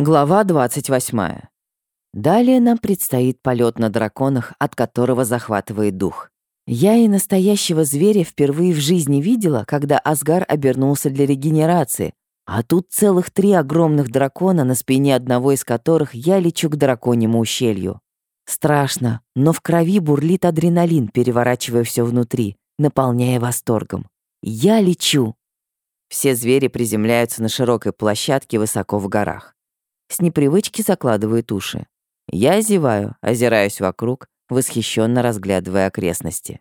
Глава 28. Далее нам предстоит полет на драконах, от которого захватывает дух. Я и настоящего зверя впервые в жизни видела, когда Асгар обернулся для регенерации, а тут целых три огромных дракона, на спине одного из которых я лечу к драконьему ущелью. Страшно, но в крови бурлит адреналин, переворачивая все внутри, наполняя восторгом. Я лечу. Все звери приземляются на широкой площадке высоко в горах. С непривычки закладывают уши. Я зеваю, озираюсь вокруг, восхищенно разглядывая окрестности.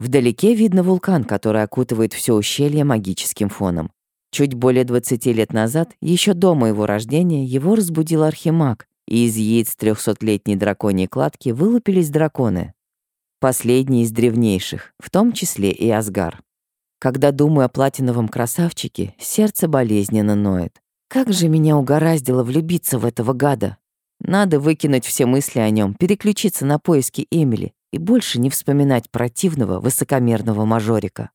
Вдалеке видно вулкан, который окутывает все ущелье магическим фоном. Чуть более 20 лет назад, еще до моего рождения, его разбудил архимаг, и из яиц трехсотлетней драконьей кладки вылупились драконы. Последние из древнейших, в том числе и Асгар. Когда думаю о платиновом красавчике, сердце болезненно ноет. Как же меня угораздило влюбиться в этого гада. Надо выкинуть все мысли о нем, переключиться на поиски Эмили и больше не вспоминать противного, высокомерного мажорика.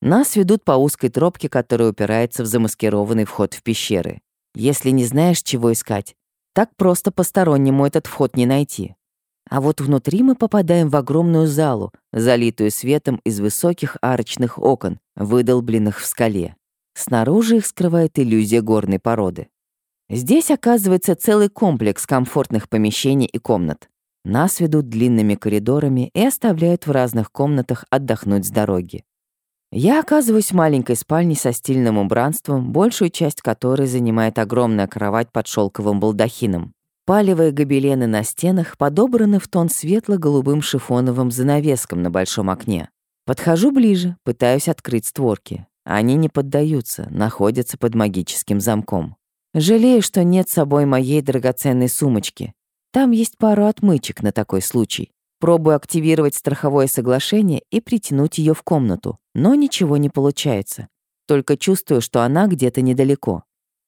Нас ведут по узкой тропке, которая упирается в замаскированный вход в пещеры. Если не знаешь, чего искать, так просто постороннему этот вход не найти. А вот внутри мы попадаем в огромную залу, залитую светом из высоких арочных окон, выдолбленных в скале. Снаружи их скрывает иллюзия горной породы. Здесь оказывается целый комплекс комфортных помещений и комнат. Нас ведут длинными коридорами и оставляют в разных комнатах отдохнуть с дороги. Я оказываюсь в маленькой спальне со стильным убранством, большую часть которой занимает огромная кровать под шелковым балдахином. Палевые гобелены на стенах подобраны в тон светло-голубым шифоновым занавеском на большом окне. Подхожу ближе, пытаюсь открыть створки. Они не поддаются, находятся под магическим замком. Жалею, что нет с собой моей драгоценной сумочки. Там есть пару отмычек на такой случай. Пробую активировать страховое соглашение и притянуть ее в комнату, но ничего не получается. Только чувствую, что она где-то недалеко.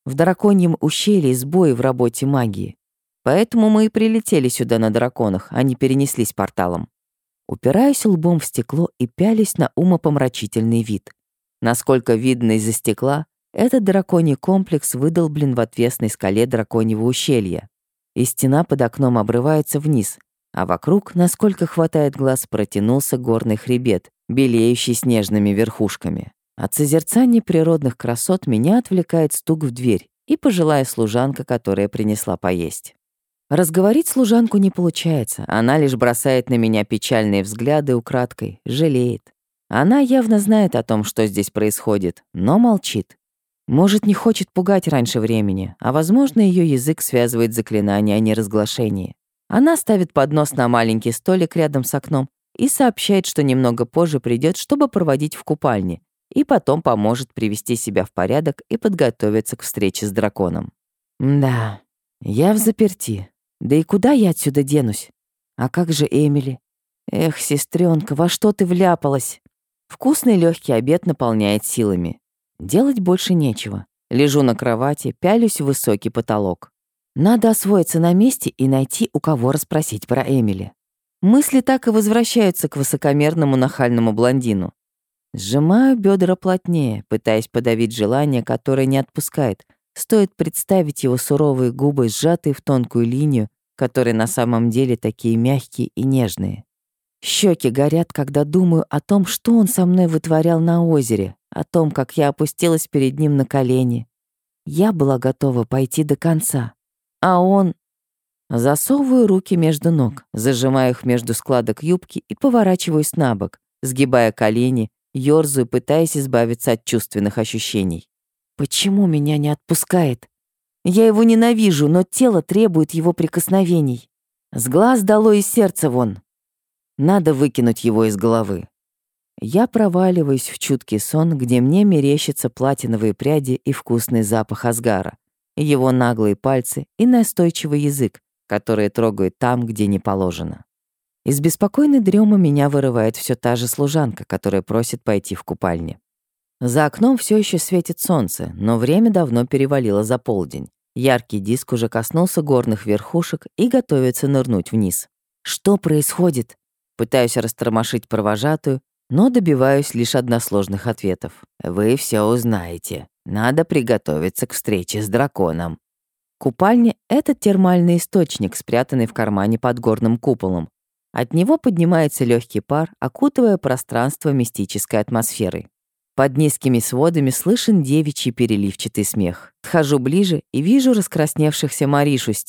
В драконьем ущелье сбои в работе магии. Поэтому мы и прилетели сюда на драконах, а не перенеслись порталом. Упираюсь лбом в стекло и пялись на умопомрачительный вид. Насколько видно из-за стекла, этот драконий комплекс выдолблен в отвесной скале драконьего ущелья. И стена под окном обрывается вниз, а вокруг, насколько хватает глаз, протянулся горный хребет, белеющий снежными верхушками. От созерцания природных красот меня отвлекает стук в дверь и пожилая служанка, которая принесла поесть. Разговорить служанку не получается, она лишь бросает на меня печальные взгляды украдкой, жалеет. Она явно знает о том, что здесь происходит, но молчит. Может, не хочет пугать раньше времени, а, возможно, ее язык связывает заклинание о неразглашении. Она ставит поднос на маленький столик рядом с окном и сообщает, что немного позже придет, чтобы проводить в купальне, и потом поможет привести себя в порядок и подготовиться к встрече с драконом. Да, я в заперти. Да и куда я отсюда денусь? А как же Эмили? Эх, сестренка, во что ты вляпалась? Вкусный легкий обед наполняет силами. Делать больше нечего. Лежу на кровати, пялюсь в высокий потолок. Надо освоиться на месте и найти, у кого расспросить про Эмили. Мысли так и возвращаются к высокомерному нахальному блондину. Сжимаю бедра плотнее, пытаясь подавить желание, которое не отпускает. Стоит представить его суровые губы, сжатые в тонкую линию, которые на самом деле такие мягкие и нежные. Щеки горят, когда думаю о том, что он со мной вытворял на озере, о том, как я опустилась перед ним на колени. Я была готова пойти до конца. А он... Засовываю руки между ног, зажимаю их между складок юбки и поворачиваюсь на бок, сгибая колени, ёрзаю, пытаясь избавиться от чувственных ощущений. Почему меня не отпускает? Я его ненавижу, но тело требует его прикосновений. С глаз дало и сердце вон. Надо выкинуть его из головы. Я проваливаюсь в чуткий сон, где мне мерещатся платиновые пряди и вкусный запах Асгара, его наглые пальцы и настойчивый язык, которые трогают там, где не положено. Из беспокойной дремы меня вырывает все та же служанка, которая просит пойти в купальне. За окном все еще светит солнце, но время давно перевалило за полдень. Яркий диск уже коснулся горных верхушек и готовится нырнуть вниз. Что происходит? Пытаюсь растормошить провожатую, но добиваюсь лишь односложных ответов. «Вы все узнаете. Надо приготовиться к встрече с драконом». Купальня — это термальный источник, спрятанный в кармане под горным куполом. От него поднимается легкий пар, окутывая пространство мистической атмосферой. Под низкими сводами слышен девичий переливчатый смех. Отхожу ближе и вижу раскрасневшихся Маришу с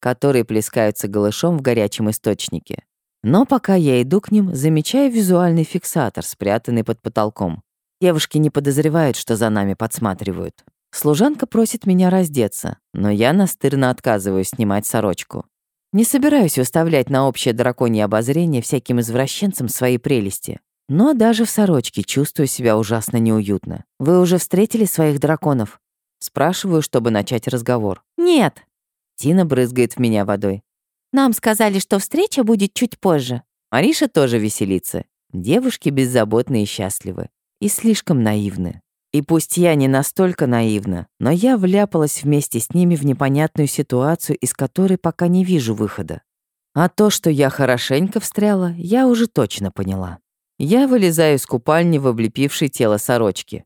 которые плескаются голышом в горячем источнике. Но пока я иду к ним, замечаю визуальный фиксатор, спрятанный под потолком. Девушки не подозревают, что за нами подсматривают. Служанка просит меня раздеться, но я настырно отказываюсь снимать сорочку. Не собираюсь выставлять на общее драконье обозрение всяким извращенцам свои прелести. Но даже в сорочке чувствую себя ужасно неуютно. Вы уже встретили своих драконов? Спрашиваю, чтобы начать разговор. Нет. Тина брызгает в меня водой. Нам сказали, что встреча будет чуть позже. Мариша тоже веселится. Девушки беззаботны и счастливы. И слишком наивны. И пусть я не настолько наивна, но я вляпалась вместе с ними в непонятную ситуацию, из которой пока не вижу выхода. А то, что я хорошенько встряла, я уже точно поняла. Я вылезаю из купальни в облепившей тело сорочки.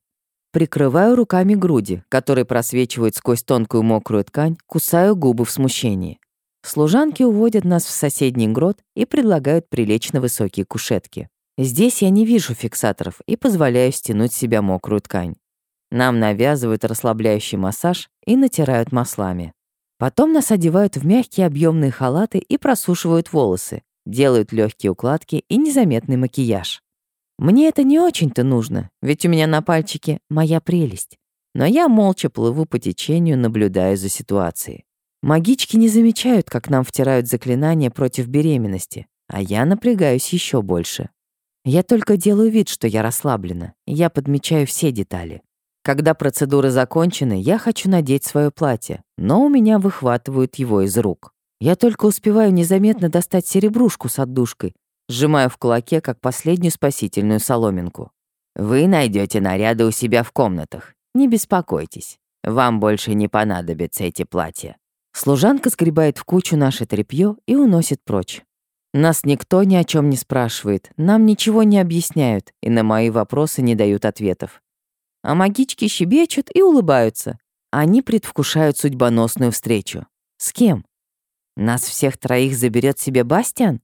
Прикрываю руками груди, которые просвечивают сквозь тонкую мокрую ткань, кусаю губы в смущении. Служанки уводят нас в соседний грот и предлагают прилечь на высокие кушетки. Здесь я не вижу фиксаторов и позволяю стянуть себя мокрую ткань. Нам навязывают расслабляющий массаж и натирают маслами. Потом нас одевают в мягкие объемные халаты и просушивают волосы, делают легкие укладки и незаметный макияж. Мне это не очень-то нужно, ведь у меня на пальчике моя прелесть. Но я молча плыву по течению, наблюдая за ситуацией. Магички не замечают, как нам втирают заклинания против беременности, а я напрягаюсь еще больше. Я только делаю вид, что я расслаблена, я подмечаю все детали. Когда процедуры закончены, я хочу надеть свое платье, но у меня выхватывают его из рук. Я только успеваю незаметно достать серебрушку с отдушкой, сжимаю в кулаке, как последнюю спасительную соломинку. «Вы найдете наряды у себя в комнатах. Не беспокойтесь. Вам больше не понадобятся эти платья». Служанка сгребает в кучу наше тряпье и уносит прочь. Нас никто ни о чем не спрашивает, нам ничего не объясняют и на мои вопросы не дают ответов. А магички щебечут и улыбаются. Они предвкушают судьбоносную встречу. С кем? Нас всех троих заберет себе Бастиан?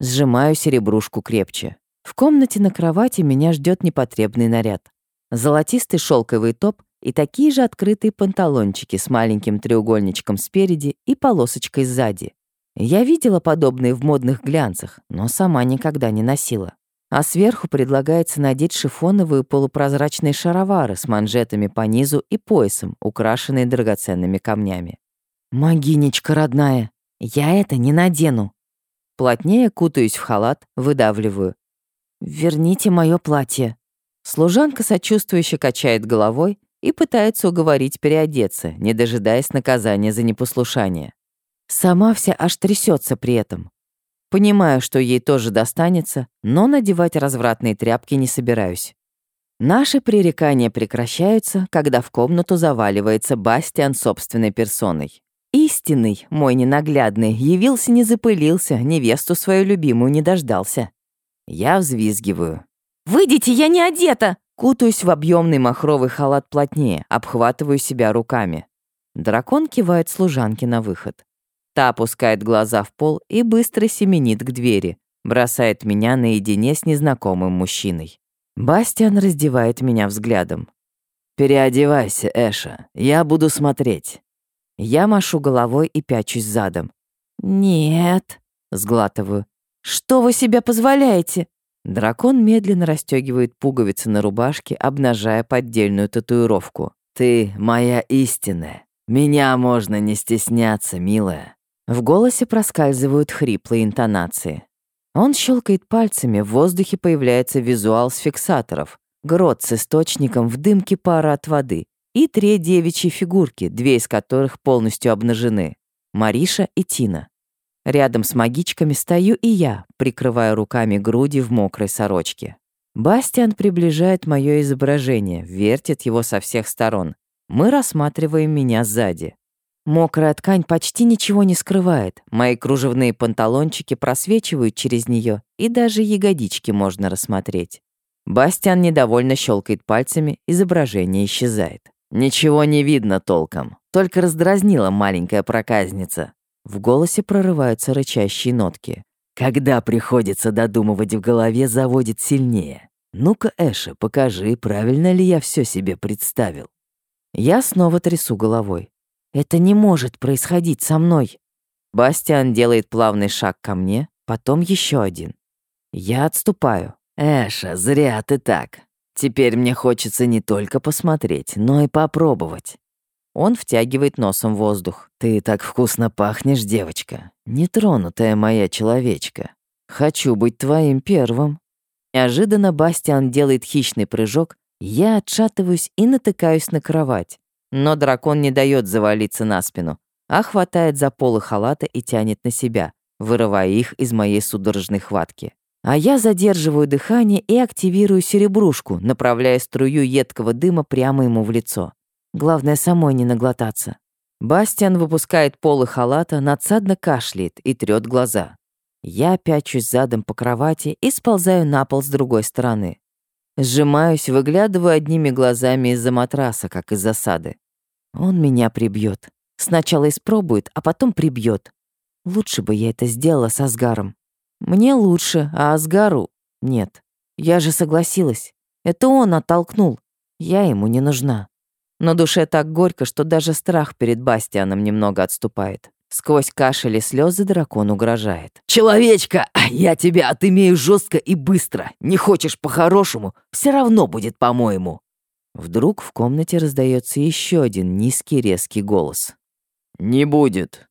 Сжимаю серебрушку крепче. В комнате на кровати меня ждет непотребный наряд. Золотистый шелковый топ и такие же открытые панталончики с маленьким треугольничком спереди и полосочкой сзади. Я видела подобные в модных глянцах, но сама никогда не носила. А сверху предлагается надеть шифоновые полупрозрачные шаровары с манжетами по низу и поясом, украшенные драгоценными камнями. «Могинечка родная, я это не надену!» Плотнее кутаюсь в халат, выдавливаю. «Верните мое платье». Служанка сочувствующе качает головой и пытается уговорить переодеться, не дожидаясь наказания за непослушание. Сама вся аж трясется при этом. Понимаю, что ей тоже достанется, но надевать развратные тряпки не собираюсь. Наши пререкания прекращаются, когда в комнату заваливается Бастиан собственной персоной. Истинный, мой ненаглядный, явился не запылился, невесту свою любимую не дождался. Я взвизгиваю. «Выйдите, я не одета!» Кутаюсь в объемный махровый халат плотнее, обхватываю себя руками. Дракон кивает служанке на выход. Та опускает глаза в пол и быстро семенит к двери, бросает меня наедине с незнакомым мужчиной. Бастиан раздевает меня взглядом. «Переодевайся, Эша, я буду смотреть». Я машу головой и пячусь задом. «Нет», — сглатываю. «Что вы себе позволяете?» Дракон медленно расстегивает пуговицы на рубашке, обнажая поддельную татуировку. «Ты моя истинная. Меня можно не стесняться, милая». В голосе проскальзывают хриплые интонации. Он щелкает пальцами, в воздухе появляется визуал с фиксаторов. Грот с источником в дымке пара от воды и три девичьи фигурки, две из которых полностью обнажены. Мариша и Тина. Рядом с магичками стою и я, прикрывая руками груди в мокрой сорочке. Бастиан приближает мое изображение, вертит его со всех сторон. Мы рассматриваем меня сзади. Мокрая ткань почти ничего не скрывает. Мои кружевные панталончики просвечивают через нее, и даже ягодички можно рассмотреть. Бастиан недовольно щелкает пальцами, изображение исчезает. Ничего не видно толком, только раздразнила маленькая проказница. В голосе прорываются рычащие нотки. Когда приходится додумывать в голове, заводит сильнее. Ну-ка, Эша, покажи, правильно ли я все себе представил. Я снова трясу головой. Это не может происходить со мной. Бастиан делает плавный шаг ко мне, потом еще один. Я отступаю. Эша, зря ты так. Теперь мне хочется не только посмотреть, но и попробовать. Он втягивает носом воздух. Ты так вкусно пахнешь, девочка. Нетронутая моя человечка. Хочу быть твоим первым. Неожиданно Бастиан делает хищный прыжок, я отшатываюсь и натыкаюсь на кровать. Но дракон не дает завалиться на спину, а хватает за полы халата и тянет на себя, вырывая их из моей судорожной хватки. А я задерживаю дыхание и активирую серебрушку, направляя струю едкого дыма прямо ему в лицо. Главное, самой не наглотаться. Бастиан выпускает полы халата, надсадно кашляет и трёт глаза. Я пячусь задом по кровати и сползаю на пол с другой стороны. Сжимаюсь, выглядываю одними глазами из-за матраса, как из засады. Он меня прибьет. Сначала испробует, а потом прибьет. Лучше бы я это сделала с Асгаром. Мне лучше, а Асгару нет. Я же согласилась. Это он оттолкнул. Я ему не нужна. Но душе так горько, что даже страх перед Бастианом немного отступает. Сквозь кашель и слезы дракон угрожает. «Человечка, я тебя отымею жестко и быстро. Не хочешь по-хорошему, все равно будет по-моему». Вдруг в комнате раздается еще один низкий резкий голос. «Не будет».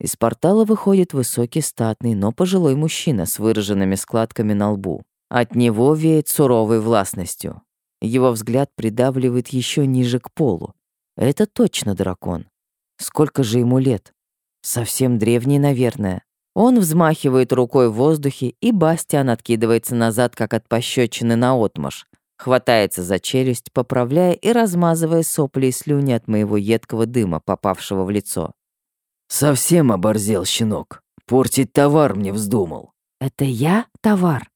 Из портала выходит высокий статный, но пожилой мужчина с выраженными складками на лбу. От него веет суровой властностью. Его взгляд придавливает еще ниже к полу. Это точно дракон. Сколько же ему лет? Совсем древний, наверное. Он взмахивает рукой в воздухе, и Бастиан откидывается назад, как от пощечины наотмашь. Хватается за челюсть, поправляя и размазывая сопли и слюни от моего едкого дыма, попавшего в лицо. «Совсем оборзел, щенок. Портить товар мне вздумал». «Это я товар?»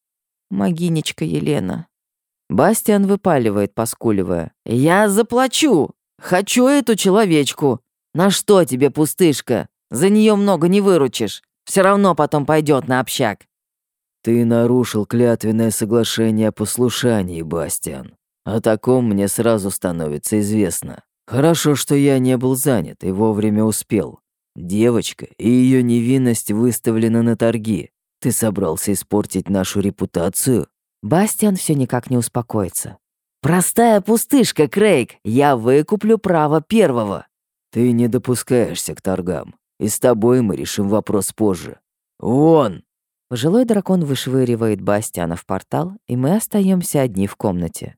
«Могинечка Елена». Бастиан выпаливает, поскуливая. «Я заплачу! Хочу эту человечку! На что тебе, пустышка? За нее много не выручишь. Все равно потом пойдет на общак». «Ты нарушил клятвенное соглашение о послушании, Бастиан. О таком мне сразу становится известно. Хорошо, что я не был занят и вовремя успел. Девочка и ее невинность выставлены на торги. Ты собрался испортить нашу репутацию?» Бастиан все никак не успокоится. «Простая пустышка, Крейг. Я выкуплю право первого». «Ты не допускаешься к торгам. И с тобой мы решим вопрос позже. Вон!» Пожилой дракон вышвыривает Бастиана в портал, и мы остаемся одни в комнате.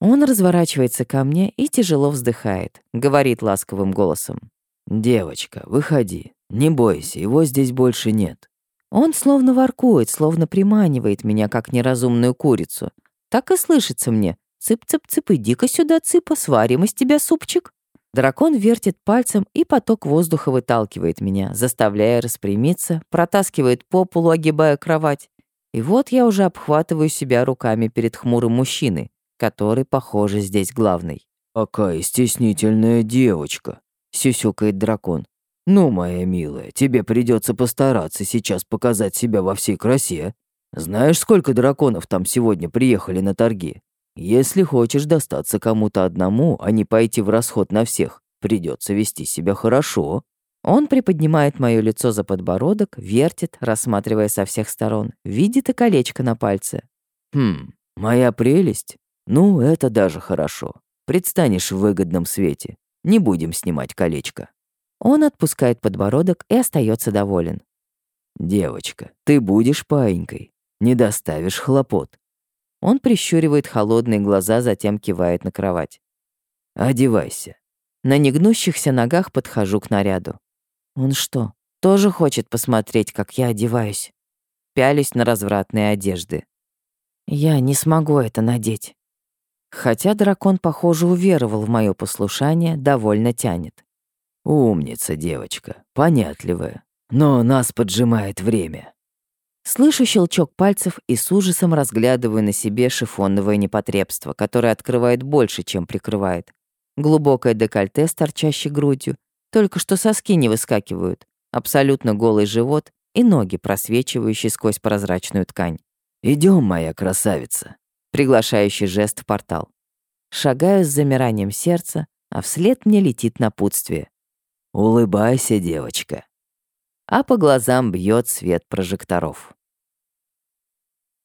Он разворачивается ко мне и тяжело вздыхает, говорит ласковым голосом. «Девочка, выходи. Не бойся, его здесь больше нет». Он словно воркует, словно приманивает меня, как неразумную курицу. Так и слышится мне. «Цып-цып-цып, иди-ка сюда, цыпа, сварим из тебя супчик». Дракон вертит пальцем, и поток воздуха выталкивает меня, заставляя распрямиться, протаскивает по полу, огибая кровать. И вот я уже обхватываю себя руками перед хмурым мужчиной, который, похоже, здесь главный. «Какая стеснительная девочка!» — сюсюкает дракон. «Ну, моя милая, тебе придется постараться сейчас показать себя во всей красе. Знаешь, сколько драконов там сегодня приехали на торги? Если хочешь достаться кому-то одному, а не пойти в расход на всех, придется вести себя хорошо. Он приподнимает мое лицо за подбородок, вертит, рассматривая со всех сторон, видит и колечко на пальце. Хм, моя прелесть? Ну, это даже хорошо. Предстанешь в выгодном свете. Не будем снимать колечко. Он отпускает подбородок и остается доволен. Девочка, ты будешь паинькой, не доставишь хлопот. Он прищуривает холодные глаза, затем кивает на кровать. «Одевайся». На негнущихся ногах подхожу к наряду. Он что, тоже хочет посмотреть, как я одеваюсь? Пялюсь на развратные одежды. Я не смогу это надеть. Хотя дракон, похоже, уверовал в мое послушание, довольно тянет. «Умница, девочка, понятливая. Но нас поджимает время. Слышу щелчок пальцев и с ужасом разглядываю на себе шифоновое непотребство, которое открывает больше, чем прикрывает. глубокое декольте с торчащей грудью, только что соски не выскакивают, абсолютно голый живот и ноги, просвечивающие сквозь прозрачную ткань. Идем, моя красавица!» Приглашающий жест в портал. Шагаю с замиранием сердца, а вслед мне летит напутствие. «Улыбайся, девочка!» А по глазам бьет свет прожекторов.